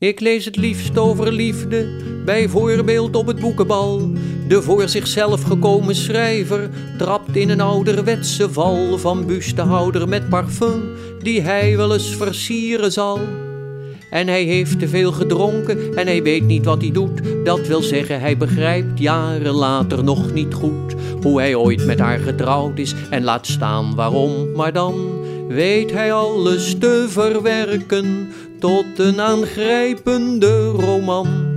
Ik lees het liefst over liefde, bijvoorbeeld op het boekenbal. De voor zichzelf gekomen schrijver trapt in een ouderwetse val van bustehouder met parfum, die hij wel eens versieren zal. En hij heeft te veel gedronken en hij weet niet wat hij doet. Dat wil zeggen, hij begrijpt jaren later nog niet goed hoe hij ooit met haar getrouwd is en laat staan waarom. Maar dan weet hij alles te verwerken tot een aangrijpende roman.